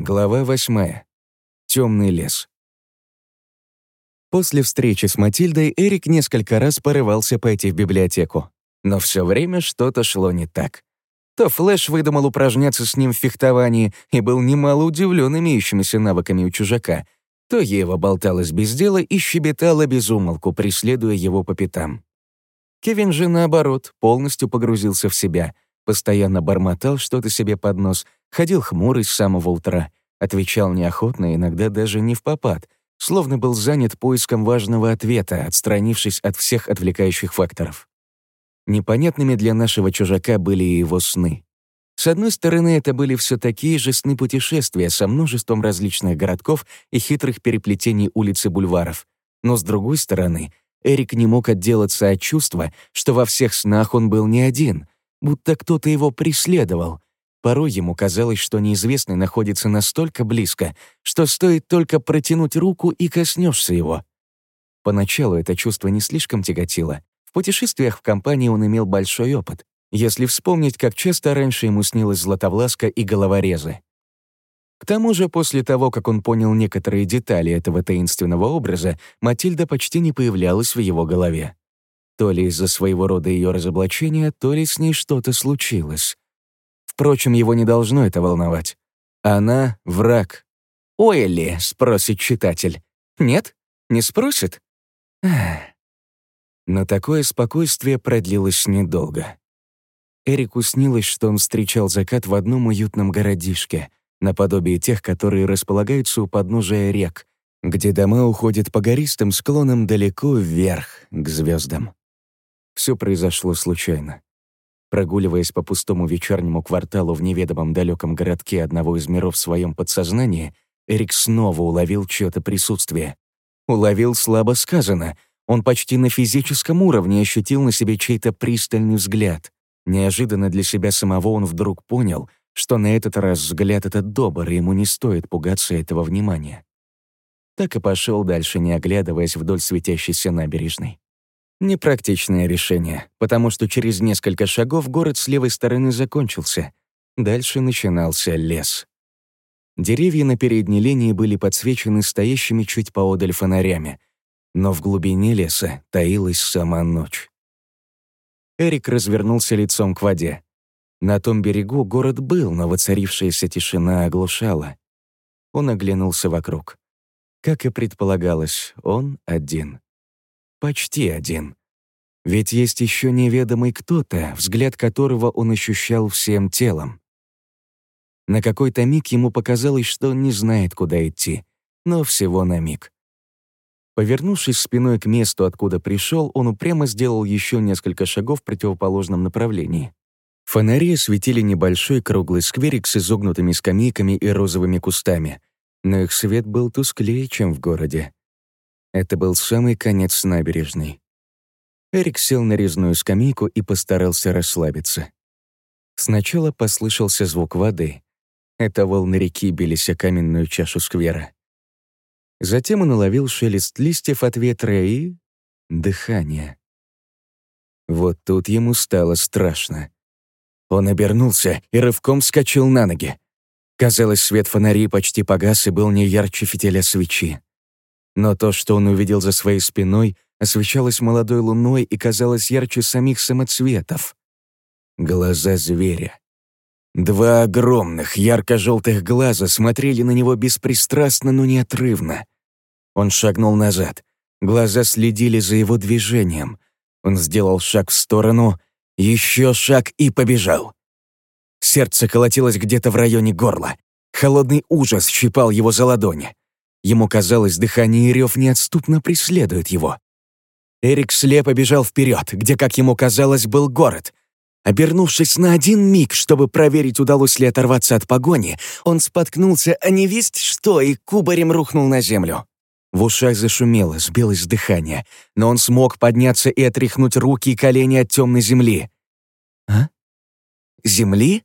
Глава восьмая. Темный лес. После встречи с Матильдой Эрик несколько раз порывался пойти в библиотеку. Но все время что-то шло не так. То Флэш выдумал упражняться с ним в фехтовании и был немало удивлен имеющимися навыками у чужака, то Ева болталась без дела и щебетала без умолку, преследуя его по пятам. Кевин же, наоборот, полностью погрузился в себя, постоянно бормотал что-то себе под нос — Ходил хмурый с самого утра, отвечал неохотно, иногда даже не в попад, словно был занят поиском важного ответа, отстранившись от всех отвлекающих факторов. Непонятными для нашего чужака были и его сны. С одной стороны, это были все такие же сны путешествия со множеством различных городков и хитрых переплетений улиц и бульваров. Но с другой стороны, Эрик не мог отделаться от чувства, что во всех снах он был не один, будто кто-то его преследовал, Порой ему казалось, что неизвестный находится настолько близко, что стоит только протянуть руку и коснешься его. Поначалу это чувство не слишком тяготило. В путешествиях в компании он имел большой опыт, если вспомнить, как часто раньше ему снилась Златовласка и головорезы. К тому же, после того, как он понял некоторые детали этого таинственного образа, Матильда почти не появлялась в его голове. То ли из-за своего рода ее разоблачения, то ли с ней что-то случилось. Впрочем, его не должно это волновать. Она — враг. «Ой спросит читатель. «Нет? Не спросит?» Но такое спокойствие продлилось недолго. Эрику снилось, что он встречал закат в одном уютном городишке, наподобие тех, которые располагаются у подножия рек, где дома уходят по гористым склонам далеко вверх, к звездам. Все произошло случайно. Прогуливаясь по пустому вечернему кварталу в неведомом далеком городке одного из миров в своем подсознании, Эрик снова уловил чьё-то присутствие. Уловил слабо сказано. Он почти на физическом уровне ощутил на себе чей-то пристальный взгляд. Неожиданно для себя самого он вдруг понял, что на этот раз взгляд этот добр, и ему не стоит пугаться этого внимания. Так и пошел дальше, не оглядываясь вдоль светящейся набережной. Непрактичное решение, потому что через несколько шагов город с левой стороны закончился. Дальше начинался лес. Деревья на передней линии были подсвечены стоящими чуть поодаль фонарями, но в глубине леса таилась сама ночь. Эрик развернулся лицом к воде. На том берегу город был, но воцарившаяся тишина оглушала. Он оглянулся вокруг. Как и предполагалось, он один. Почти один. Ведь есть еще неведомый кто-то, взгляд которого он ощущал всем телом. На какой-то миг ему показалось, что он не знает, куда идти, но всего на миг. Повернувшись спиной к месту, откуда пришел, он упрямо сделал еще несколько шагов в противоположном направлении. Фонари осветили небольшой круглый скверик с изогнутыми скамейками и розовыми кустами, но их свет был тусклее, чем в городе. Это был самый конец набережной. Эрик сел на резную скамейку и постарался расслабиться. Сначала послышался звук воды. Это волны реки бились о каменную чашу сквера. Затем он уловил шелест листьев от ветра и... дыхание. Вот тут ему стало страшно. Он обернулся и рывком вскочил на ноги. Казалось, свет фонарей почти погас и был не ярче фитиля свечи. Но то, что он увидел за своей спиной, освещалось молодой луной и казалось ярче самих самоцветов. Глаза зверя. Два огромных, ярко-желтых глаза смотрели на него беспристрастно, но неотрывно. Он шагнул назад. Глаза следили за его движением. Он сделал шаг в сторону, еще шаг и побежал. Сердце колотилось где-то в районе горла. Холодный ужас щипал его за ладони. Ему казалось, дыхание и рев неотступно преследуют его. Эрик слепо бежал вперед, где, как ему казалось, был город. Обернувшись на один миг, чтобы проверить, удалось ли оторваться от погони, он споткнулся о невесть что и кубарем рухнул на землю. В ушах зашумело, сбилось дыхание, но он смог подняться и отряхнуть руки и колени от темной земли. «А? Земли?»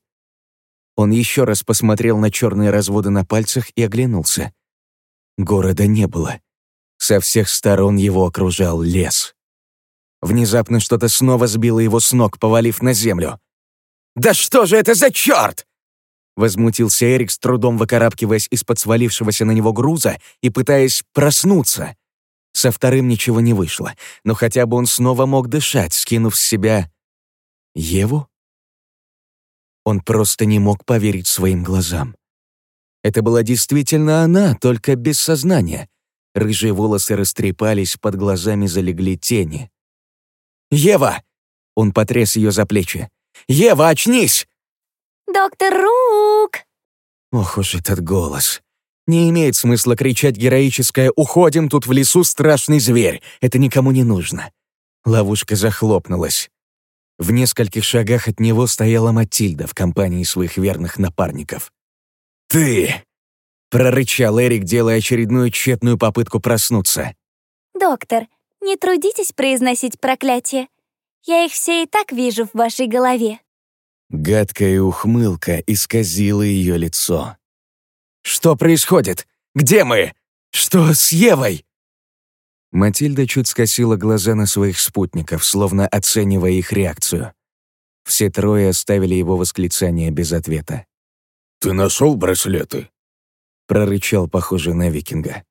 Он еще раз посмотрел на черные разводы на пальцах и оглянулся. Города не было. Со всех сторон его окружал лес. Внезапно что-то снова сбило его с ног, повалив на землю. «Да что же это за черт?» Возмутился Эрик, с трудом выкарабкиваясь из-под свалившегося на него груза и пытаясь проснуться. Со вторым ничего не вышло, но хотя бы он снова мог дышать, скинув с себя... Еву? Он просто не мог поверить своим глазам. Это была действительно она, только без сознания. Рыжие волосы растрепались, под глазами залегли тени. «Ева!» — он потряс ее за плечи. «Ева, очнись!» «Доктор Рук!» Ох уж этот голос. Не имеет смысла кричать героическое «Уходим, тут в лесу страшный зверь!» Это никому не нужно. Ловушка захлопнулась. В нескольких шагах от него стояла Матильда в компании своих верных напарников. «Ты!» — прорычал Эрик, делая очередную тщетную попытку проснуться. «Доктор, не трудитесь произносить проклятие. Я их все и так вижу в вашей голове». Гадкая ухмылка исказила ее лицо. «Что происходит? Где мы? Что с Евой?» Матильда чуть скосила глаза на своих спутников, словно оценивая их реакцию. Все трое оставили его восклицание без ответа. «Ты нашел браслеты?» — прорычал, похоже на викинга.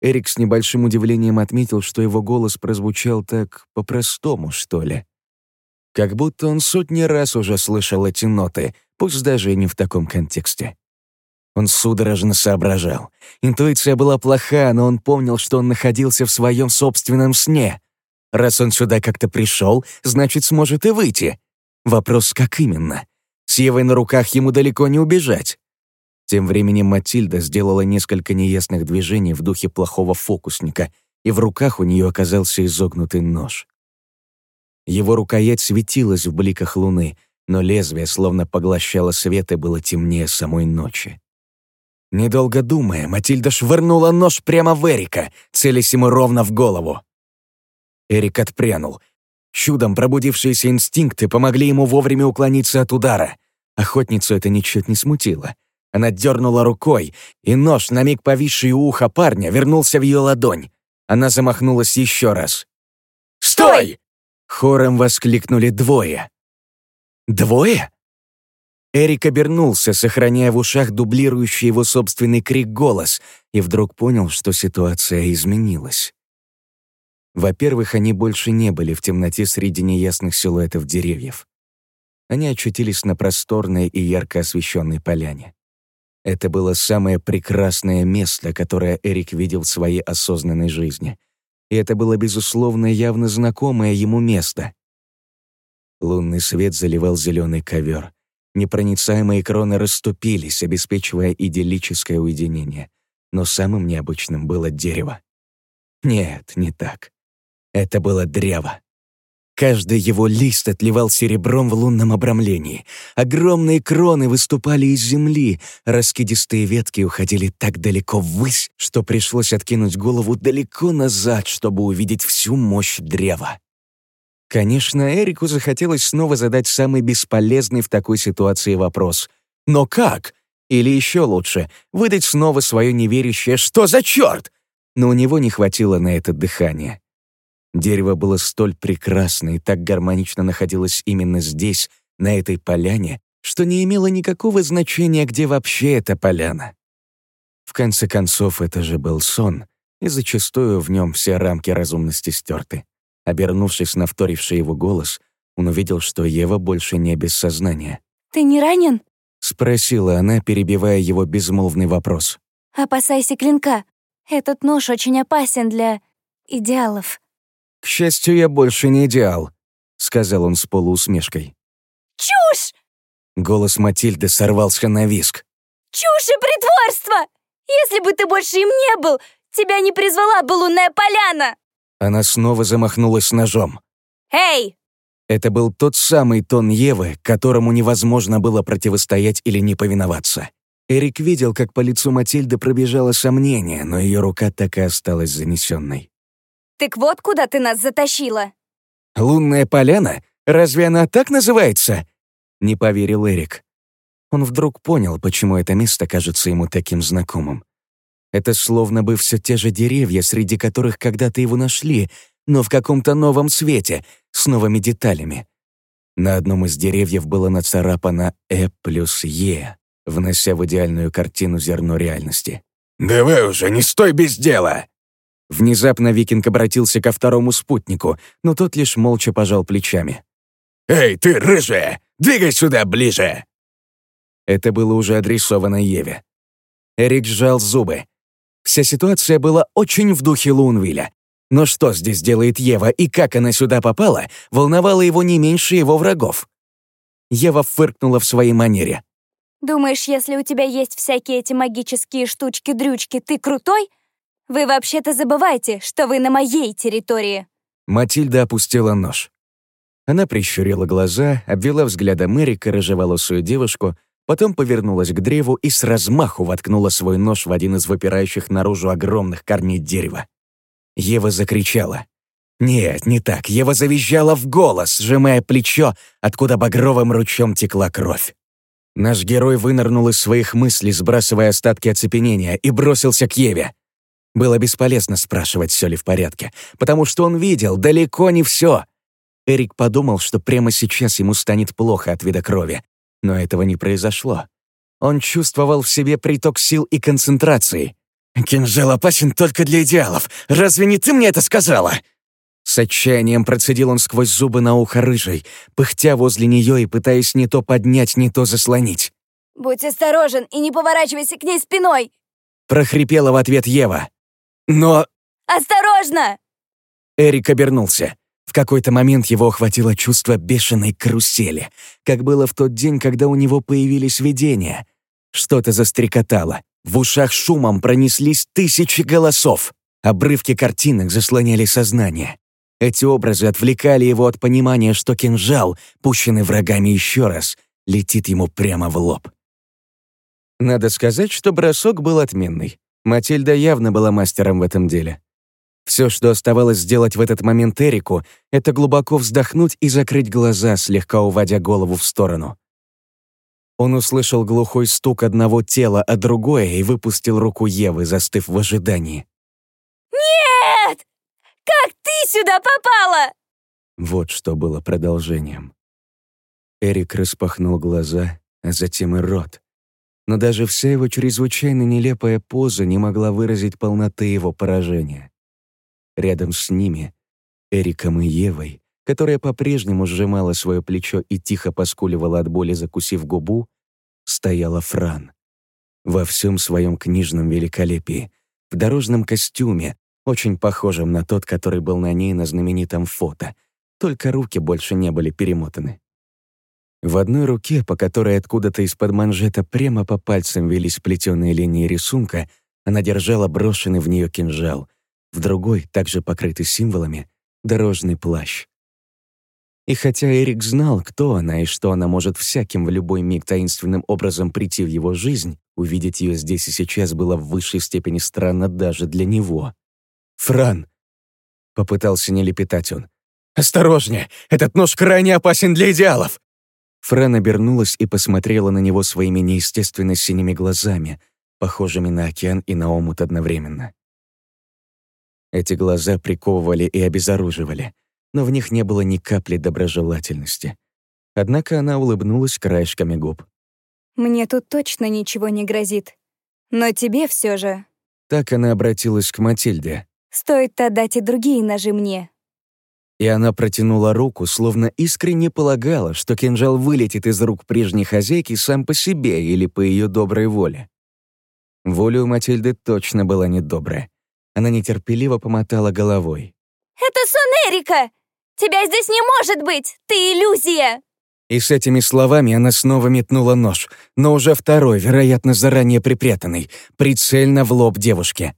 Эрик с небольшим удивлением отметил, что его голос прозвучал так по-простому, что ли. Как будто он сотни раз уже слышал эти ноты, пусть даже и не в таком контексте. Он судорожно соображал. Интуиция была плоха, но он помнил, что он находился в своем собственном сне. Раз он сюда как-то пришел, значит, сможет и выйти. Вопрос, как именно? С Евой на руках ему далеко не убежать. Тем временем Матильда сделала несколько неясных движений в духе плохого фокусника, и в руках у нее оказался изогнутый нож. Его рукоять светилась в бликах луны, но лезвие словно поглощало свет и было темнее самой ночи. Недолго думая, Матильда швырнула нож прямо в Эрика, целясь ему ровно в голову. Эрик отпрянул. Чудом пробудившиеся инстинкты помогли ему вовремя уклониться от удара. Охотницу это ничуть не смутило. Она дернула рукой, и нож, на миг повисший у уха парня, вернулся в ее ладонь. Она замахнулась еще раз. «Стой!» Хором воскликнули двое. «Двое?» Эрик обернулся, сохраняя в ушах дублирующий его собственный крик голос, и вдруг понял, что ситуация изменилась. Во-первых, они больше не были в темноте среди неясных силуэтов деревьев. Они очутились на просторной и ярко освещенной поляне. Это было самое прекрасное место, которое Эрик видел в своей осознанной жизни. И это было, безусловно, явно знакомое ему место. Лунный свет заливал зеленый ковер — Непроницаемые кроны расступились, обеспечивая идиллическое уединение. Но самым необычным было дерево. Нет, не так. Это было древо. Каждый его лист отливал серебром в лунном обрамлении. Огромные кроны выступали из земли, раскидистые ветки уходили так далеко ввысь, что пришлось откинуть голову далеко назад, чтобы увидеть всю мощь древа. Конечно, Эрику захотелось снова задать самый бесполезный в такой ситуации вопрос. Но как? Или еще лучше, выдать снова свое неверящее «Что за черт?» Но у него не хватило на это дыхания. Дерево было столь прекрасно и так гармонично находилось именно здесь, на этой поляне, что не имело никакого значения, где вообще эта поляна. В конце концов, это же был сон, и зачастую в нем все рамки разумности стерты. Обернувшись на вторивший его голос, он увидел, что Ева больше не без сознания. «Ты не ранен?» — спросила она, перебивая его безмолвный вопрос. «Опасайся клинка. Этот нож очень опасен для идеалов». «К счастью, я больше не идеал», — сказал он с полуусмешкой. «Чушь!» Голос Матильды сорвался на виск. «Чушь и притворство! Если бы ты больше им не был, тебя не призвала бы лунная поляна!» Она снова замахнулась ножом. «Эй!» Это был тот самый тон Евы, которому невозможно было противостоять или не повиноваться. Эрик видел, как по лицу Матильды пробежало сомнение, но ее рука так и осталась занесенной. «Так вот куда ты нас затащила!» «Лунная поляна? Разве она так называется?» Не поверил Эрик. Он вдруг понял, почему это место кажется ему таким знакомым. Это словно бы все те же деревья, среди которых когда-то его нашли, но в каком-то новом свете, с новыми деталями. На одном из деревьев было нацарапано «Э плюс Е». внося в идеальную картину зерно реальности. «Давай уже, не стой без дела!» Внезапно викинг обратился ко второму спутнику, но тот лишь молча пожал плечами. «Эй, ты, рыжая, двигай сюда ближе!» Это было уже адресовано Еве. Эрик сжал зубы. Вся ситуация была очень в духе Лунвиля. Но что здесь делает Ева и как она сюда попала, волновало его не меньше его врагов. Ева фыркнула в своей манере. «Думаешь, если у тебя есть всякие эти магические штучки-дрючки, ты крутой? Вы вообще-то забываете, что вы на моей территории». Матильда опустила нож. Она прищурила глаза, обвела взглядом Эрика, рыжеволосую девушку, потом повернулась к древу и с размаху воткнула свой нож в один из выпирающих наружу огромных корней дерева. Ева закричала. Нет, не так. Ева завизжала в голос, сжимая плечо, откуда багровым ручьем текла кровь. Наш герой вынырнул из своих мыслей, сбрасывая остатки оцепенения, и бросился к Еве. Было бесполезно спрашивать, все ли в порядке, потому что он видел далеко не все. Эрик подумал, что прямо сейчас ему станет плохо от вида крови, но этого не произошло. Он чувствовал в себе приток сил и концентрации. «Кинжал опасен только для идеалов. Разве не ты мне это сказала?» С отчаянием процедил он сквозь зубы на ухо рыжей, пыхтя возле нее и пытаясь не то поднять, не то заслонить. «Будь осторожен и не поворачивайся к ней спиной!» прохрипела в ответ Ева. «Но...» «Осторожно!» Эрик обернулся. В какой-то момент его охватило чувство бешеной карусели, как было в тот день, когда у него появились видения. Что-то застрекотало. В ушах шумом пронеслись тысячи голосов. Обрывки картинок заслоняли сознание. Эти образы отвлекали его от понимания, что кинжал, пущенный врагами еще раз, летит ему прямо в лоб. Надо сказать, что бросок был отменный. Матильда явно была мастером в этом деле. Все, что оставалось сделать в этот момент Эрику, это глубоко вздохнуть и закрыть глаза, слегка уводя голову в сторону. Он услышал глухой стук одного тела, а другое и выпустил руку Евы, застыв в ожидании. «Нет! Как ты сюда попала?» Вот что было продолжением. Эрик распахнул глаза, а затем и рот. Но даже вся его чрезвычайно нелепая поза не могла выразить полноты его поражения. Рядом с ними, Эриком и Евой, которая по-прежнему сжимала свое плечо и тихо поскуливала от боли, закусив губу, стояла Фран. Во всем своем книжном великолепии, в дорожном костюме, очень похожем на тот, который был на ней на знаменитом фото, только руки больше не были перемотаны. В одной руке, по которой откуда-то из-под манжета прямо по пальцам велись плетеные линии рисунка, она держала брошенный в нее кинжал, в другой, также покрытый символами, дорожный плащ. И хотя Эрик знал, кто она и что она может всяким в любой миг таинственным образом прийти в его жизнь, увидеть ее здесь и сейчас было в высшей степени странно даже для него. «Фран!» — попытался не лепетать он. «Осторожнее! Этот нож крайне опасен для идеалов!» Фран обернулась и посмотрела на него своими неестественно синими глазами, похожими на океан и на омут одновременно. Эти глаза приковывали и обезоруживали — но в них не было ни капли доброжелательности. Однако она улыбнулась краешками губ. «Мне тут точно ничего не грозит. Но тебе все же...» Так она обратилась к Матильде. «Стоит отдать и другие ножи мне». И она протянула руку, словно искренне полагала, что кинжал вылетит из рук прежней хозяйки сам по себе или по ее доброй воле. Воля у Матильды точно была недобрая. Она нетерпеливо помотала головой. «Это сон Эрика! Тебя здесь не может быть! Ты иллюзия!» И с этими словами она снова метнула нож, но уже второй, вероятно, заранее припрятанный, прицельно в лоб девушки.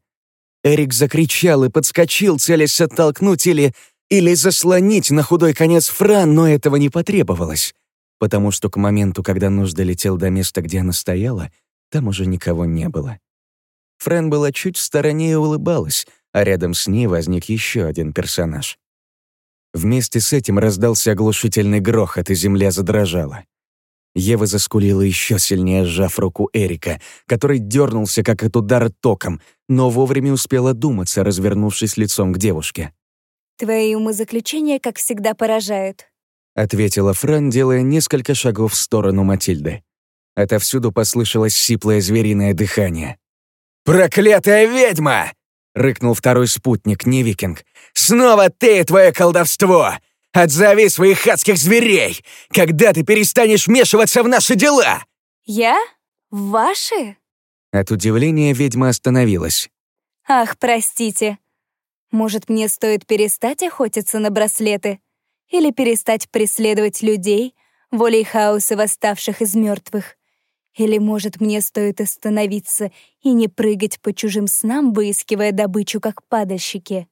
Эрик закричал и подскочил, целясь оттолкнуть или... или заслонить на худой конец Фран, но этого не потребовалось, потому что к моменту, когда нож долетел до места, где она стояла, там уже никого не было. Фран была чуть в стороне и улыбалась, а рядом с ней возник еще один персонаж. Вместе с этим раздался оглушительный грохот, и земля задрожала. Ева заскулила еще сильнее, сжав руку Эрика, который дернулся, как от удара током, но вовремя успел одуматься, развернувшись лицом к девушке. «Твои умозаключения, как всегда, поражают», — ответила Фран, делая несколько шагов в сторону Матильды. Отовсюду послышалось сиплое звериное дыхание. «Проклятая ведьма!» — рыкнул второй спутник, не викинг. «Снова ты и твое колдовство! Отзови своих адских зверей! Когда ты перестанешь вмешиваться в наши дела?» Я? Ваши? От удивления ведьма остановилась. Ах, простите. Может, мне стоит перестать охотиться на браслеты? Или перестать преследовать людей, волей хаоса восставших из мертвых? Или, может, мне стоит остановиться и не прыгать по чужим снам, выискивая добычу, как падальщики?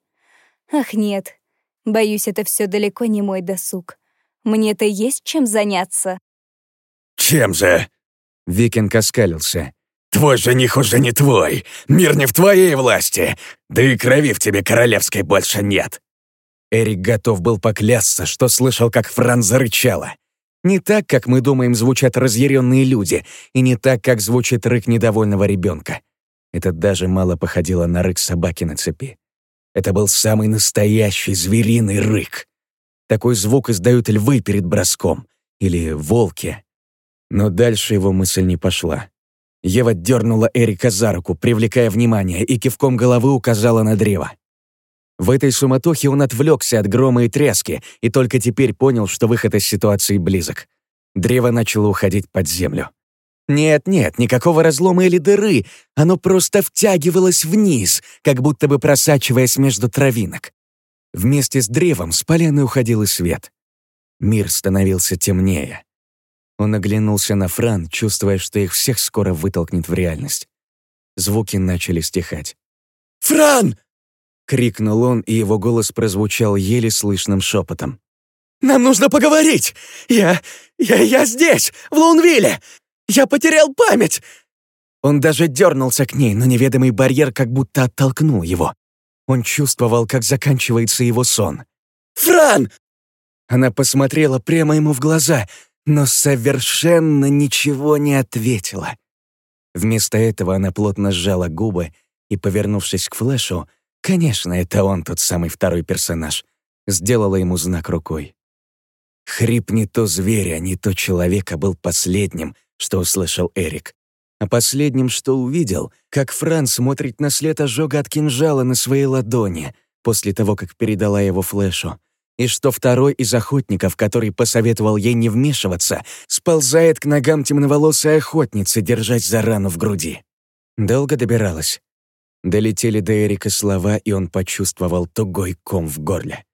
Ах, нет. Боюсь, это все далеко не мой досуг. Мне-то есть чем заняться. «Чем же?» Викинг оскалился. «Твой жених уже не твой. Мир не в твоей власти. Да и крови в тебе королевской больше нет». Эрик готов был поклясться, что слышал, как Фран зарычала. Не так, как мы думаем, звучат разъяренные люди, и не так, как звучит рык недовольного ребенка. Это даже мало походило на рык собаки на цепи. Это был самый настоящий звериный рык. Такой звук издают львы перед броском или волки. Но дальше его мысль не пошла. Ева дернула Эрика за руку, привлекая внимание, и кивком головы указала на древо. В этой суматохе он отвлекся от грома и тряски и только теперь понял, что выход из ситуации близок. Древо начало уходить под землю. Нет-нет, никакого разлома или дыры, оно просто втягивалось вниз, как будто бы просачиваясь между травинок. Вместе с древом с поляны уходил и свет. Мир становился темнее. Он оглянулся на Фран, чувствуя, что их всех скоро вытолкнет в реальность. Звуки начали стихать. «Фран!» Крикнул он, и его голос прозвучал еле слышным шепотом. «Нам нужно поговорить! Я... я... я здесь, в Лунвилле! Я потерял память!» Он даже дернулся к ней, но неведомый барьер как будто оттолкнул его. Он чувствовал, как заканчивается его сон. «Фран!» Она посмотрела прямо ему в глаза, но совершенно ничего не ответила. Вместо этого она плотно сжала губы и, повернувшись к Флэшу, Конечно, это он тот самый второй персонаж. Сделала ему знак рукой. Хрип не то зверя, не то человека был последним, что услышал Эрик. А последним, что увидел, как Фран смотрит на след ожога от кинжала на своей ладони после того, как передала его Флэшу, и что второй из охотников, который посоветовал ей не вмешиваться, сползает к ногам темноволосой охотницы, держать за рану в груди. Долго добиралась. Долетели до Эрика слова, и он почувствовал тугой ком в горле.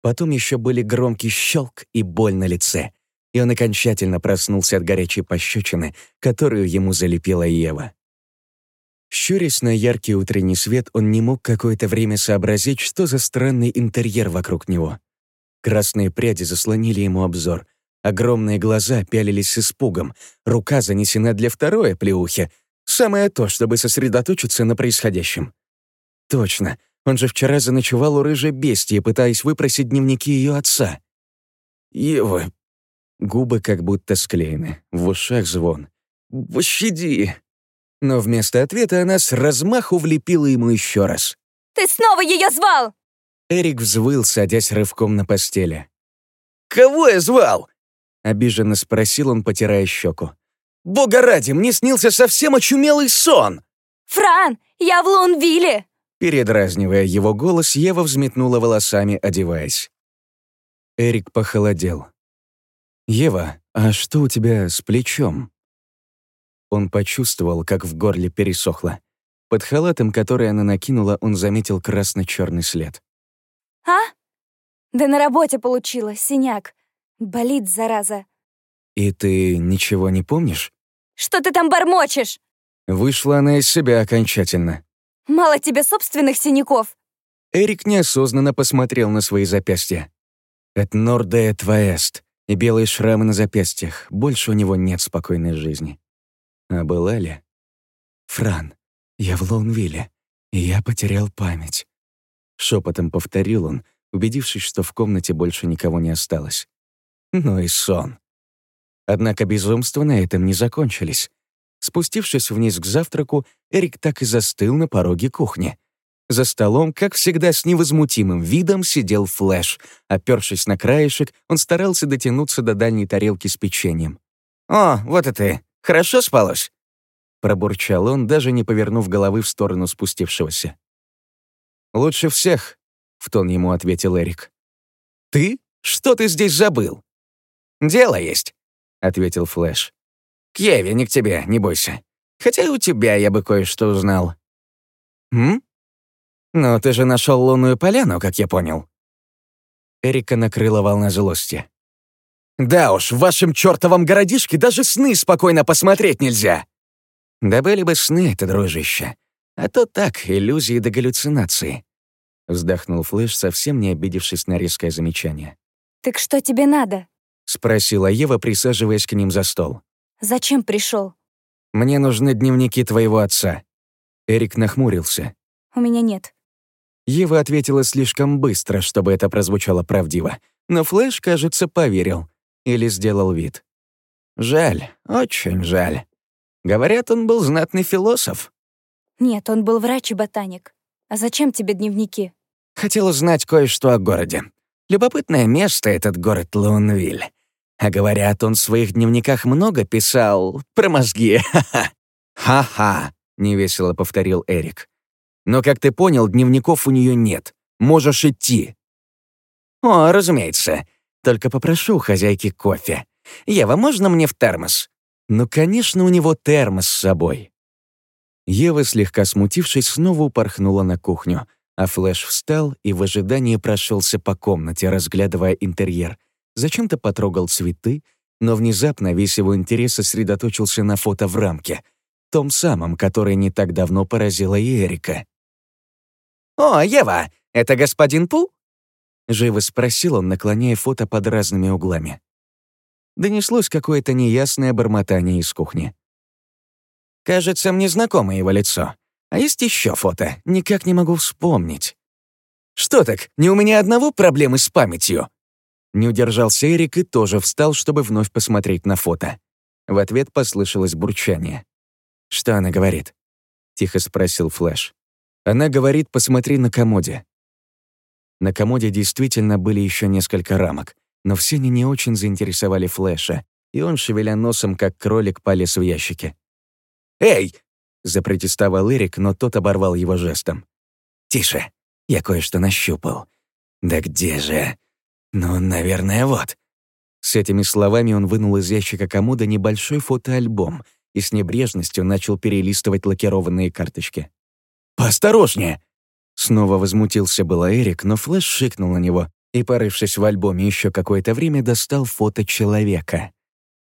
Потом еще были громкий щелк и боль на лице, и он окончательно проснулся от горячей пощечины, которую ему залепила Ева. Щурясь на яркий утренний свет, он не мог какое-то время сообразить, что за странный интерьер вокруг него. Красные пряди заслонили ему обзор, огромные глаза пялились с испугом, рука занесена для второй плеухи, Самое то, чтобы сосредоточиться на происходящем. Точно, он же вчера заночевал у рыжей бестии, пытаясь выпросить дневники ее отца. Ева. Губы как будто склеены, в ушах звон. «Пощади!» Но вместо ответа она с размаху влепила ему еще раз. «Ты снова ее звал!» Эрик взвыл, садясь рывком на постели. «Кого я звал?» — обиженно спросил он, потирая щеку. Бога ради, мне снился совсем очумелый сон!» «Фран, я в Лунвилле!» Передразнивая его голос, Ева взметнула волосами, одеваясь. Эрик похолодел. «Ева, а что у тебя с плечом?» Он почувствовал, как в горле пересохло. Под халатом, который она накинула, он заметил красно-черный след. «А? Да на работе получила, синяк. Болит, зараза. «И ты ничего не помнишь?» «Что ты там бормочешь?» Вышла она из себя окончательно. «Мало тебе собственных синяков?» Эрик неосознанно посмотрел на свои запястья. «Et norde et vaest» и белые шрамы на запястьях. Больше у него нет спокойной жизни. А была ли? «Фран, я в Лоунвилле, и я потерял память». Шепотом повторил он, убедившись, что в комнате больше никого не осталось. Ну и сон. Однако безумства на этом не закончились. Спустившись вниз к завтраку, Эрик так и застыл на пороге кухни. За столом, как всегда, с невозмутимым видом сидел Флэш. Опершись на краешек, он старался дотянуться до дальней тарелки с печеньем. «О, вот и ты!» Хорошо спалось?» Пробурчал он, даже не повернув головы в сторону спустившегося. «Лучше всех», — в тон ему ответил Эрик. «Ты? Что ты здесь забыл?» «Дело есть», — ответил Флэш. «К Еве, не к тебе, не бойся. Хотя и у тебя я бы кое-что узнал». «М? Ну, ты же нашел лунную поляну, как я понял». Эрика накрыла волна злости. «Да уж, в вашем чертовом городишке даже сны спокойно посмотреть нельзя!» «Да были бы сны это, дружище. А то так, иллюзии да галлюцинации», — вздохнул Флэш, совсем не обидевшись на резкое замечание. «Так что тебе надо?» — спросила Ева, присаживаясь к ним за стол. «Зачем пришел? «Мне нужны дневники твоего отца». Эрик нахмурился. «У меня нет». Ева ответила слишком быстро, чтобы это прозвучало правдиво, но Флэш, кажется, поверил. Или сделал вид. «Жаль, очень жаль. Говорят, он был знатный философ». «Нет, он был врач и ботаник. А зачем тебе дневники?» «Хотел узнать кое-что о городе. Любопытное место этот город Лунвиль. А говорят, он в своих дневниках много писал про мозги. Ха-ха, невесело повторил Эрик. Но, как ты понял, дневников у нее нет. Можешь идти. О, разумеется. Только попрошу хозяйки кофе. Ева, можно мне в термос? Ну, конечно, у него термос с собой. Ева, слегка смутившись, снова упорхнула на кухню, а Флэш встал и в ожидании прошелся по комнате, разглядывая интерьер — зачем-то потрогал цветы, но внезапно весь его интерес сосредоточился на фото в рамке, том самом, которое не так давно поразило и Эрика. «О, Ева, это господин Пу?» — живо спросил он, наклоняя фото под разными углами. Донеслось какое-то неясное бормотание из кухни. «Кажется, мне знакомо его лицо. А есть еще фото, никак не могу вспомнить». «Что так, не у меня одного проблемы с памятью?» Не удержался Эрик и тоже встал, чтобы вновь посмотреть на фото. В ответ послышалось бурчание. «Что она говорит?» — тихо спросил Флэш. «Она говорит, посмотри на комоде». На комоде действительно были еще несколько рамок, но все они не очень заинтересовали Флэша, и он, шевеля носом, как кролик, полез в ящики. «Эй!» — запротестовал Эрик, но тот оборвал его жестом. «Тише, я кое-что нащупал». «Да где же?» «Ну, наверное, вот». С этими словами он вынул из ящика комода небольшой фотоальбом и с небрежностью начал перелистывать лакированные карточки. «Поосторожнее!» Снова возмутился было Эрик, но Флэш шикнул на него и, порывшись в альбоме еще какое-то время, достал фото человека.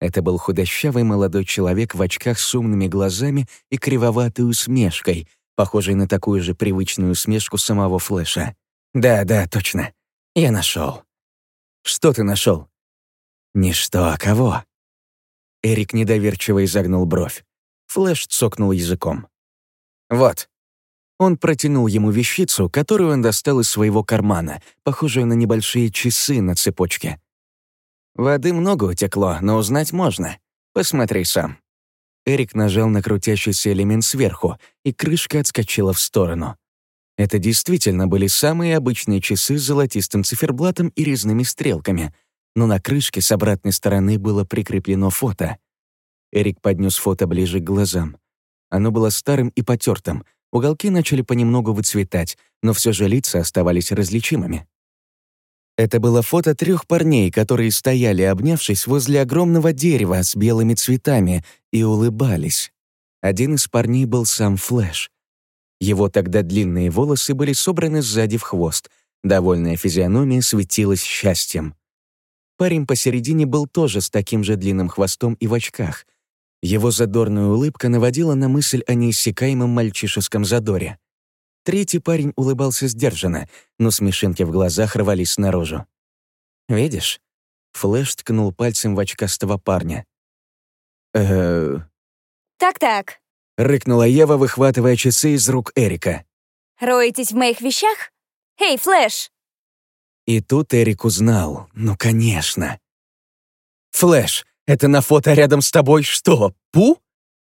Это был худощавый молодой человек в очках с умными глазами и кривоватой усмешкой, похожей на такую же привычную усмешку самого Флэша. «Да, да, точно. Я нашел. Что ты нашел? Не что, а кого? Эрик недоверчиво изогнул бровь. Флэш цокнул языком. Вот. Он протянул ему вещицу, которую он достал из своего кармана, похожую на небольшие часы на цепочке. Воды много утекло, но узнать можно. Посмотри сам. Эрик нажал на крутящийся элемент сверху, и крышка отскочила в сторону. Это действительно были самые обычные часы с золотистым циферблатом и резными стрелками, но на крышке с обратной стороны было прикреплено фото. Эрик поднес фото ближе к глазам. Оно было старым и потертым, уголки начали понемногу выцветать, но все же лица оставались различимыми. Это было фото трех парней, которые стояли, обнявшись возле огромного дерева с белыми цветами, и улыбались. Один из парней был сам Флэш. Его тогда длинные волосы были собраны сзади в хвост, довольная физиономия светилась счастьем. Парень посередине был тоже с таким же длинным хвостом и в очках. Его задорная улыбка наводила на мысль о неиссякаемом мальчишеском задоре. Третий парень улыбался сдержанно, но смешинки в глазах рвались наружу. «Видишь?» Флэш ткнул пальцем в очкастого парня. «Э-э...» «Так-так», — рыкнула Ева, выхватывая часы из рук Эрика. «Роетесь в моих вещах? Эй, Флэш!» И тут Эрик узнал. Ну, конечно. «Флэш, это на фото рядом с тобой что, Пу?»